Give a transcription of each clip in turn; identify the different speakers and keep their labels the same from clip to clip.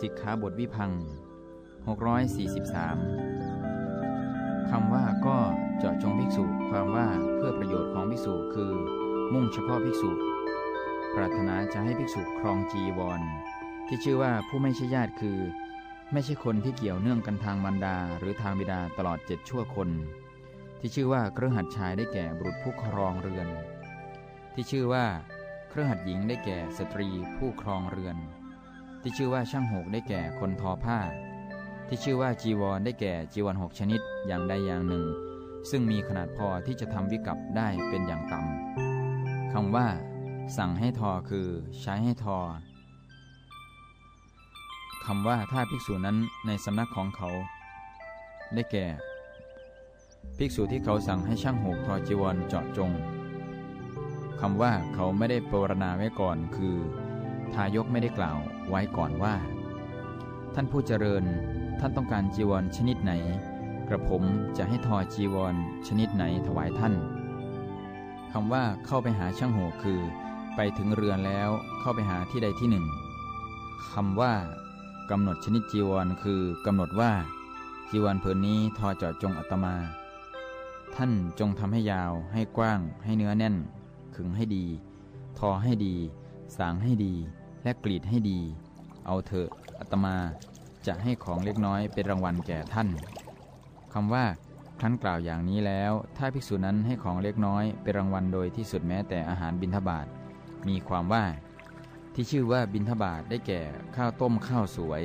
Speaker 1: สิกขาบทวิพัง 643 คำว่าก็เจาะจงภิกษุ ความว่าเพื่อประโยชน์ของภิกษุคือ มุ่งเฉพาะภิกษุ ปรารถนาจะให้ภิกษุครองจีวร ที่ชื่อว่าผู้ไม่ใช่ญาติคือ ไม่ใช่คนที่เกี่ยวเนื่องกันทางบรรดา หรือทางบิดาตลอดเจ็ดชั่วคน ที่ชื่อว่าเครือหัดชายได้แก่บุตรผู้ครองเรือน ที่ชื่อว่าเครือหัดหญิงได้แก่สตรีผู้ครองเรือน ที่ชื่อว่าช่างหกได้แก่คนทอผ้า ที่ชื่อว่าจีวรได้แก่จีวรหกชนิดอย่างใดอย่างหนึ่ง ซึ่งมีขนาดพอที่จะทำวิกัปได้เป็นอย่างต่ำคำว่า สั่งให้ทอคือ ใช้ให้ทอคำว่าถ้าภิกษุนั้นในสำนักของเขา ได้แก่ ภิกษุที่เขาสั่งให้ช่างหกทอจีวรเจาะจงคำว่าเขาไม่ได้ปรารณาไว้ก่อนคือ ทายกไม่ได้กล่าวไว้ก่อนว่า ท่านผู้เจริญท่านต้องการจีวรชนิดไหน กระผมจะให้ทอจีวรชนิดไหนถวายท่านคำว่าเข้าไปหาช่างโหคือ ไปถึงเรือนแล้วเข้าไปหาที่ใดที่หนึ่งคำว่ากำหนดชนิดจีวรคือกำหนดว่า จีวรผืนนี้ทอเจาะจงอัตมา ท่านจงทำให้ยาวให้กว้าง ให้เนื้อแน่น ขึงให้ดี ทอให้ดี สางให้ดี และกรีดให้ดี เอาเถอะอัตมาจะให้ของเล็กน้อยเป็นรางวัลแก่ท่านคำว่าท่านกล่าวอย่างนี้แล้ว ถ้าภิกษุนั้นให้ของเล็กน้อยเป็นรางวัลโดยที่สุดแม้แต่อาหารบิณฑบาตมีความว่า ที่ชื่อว่าบิณฑบาตได้แก่ข้าวต้มข้าวสวย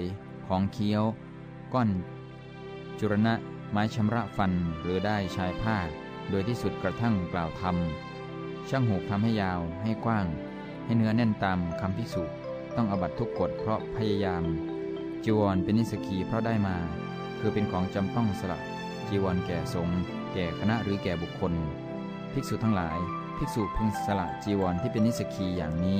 Speaker 1: ของเคี้ยว ก้อน จุรณะ ไม้ชำระฟันหรือได้ชายผ้า โดยที่สุดกระทั่งกล่าวทำช่างหูกทำให้ยาวให้กว้าง ให้เนื้อแน่นตามคำพิสุ ต้องอบัตทุกกฎเพราะพยายาม จีวรเป็นนิสกีเพราะได้มา คือเป็นของจำต้องสละจีวรแก่สงฆ์แก่คณะหรือแก่บุคคล ภิกษุทั้งหลาย ภิกษุพึงสละจีวรที่เป็นนิสกีอย่างนี้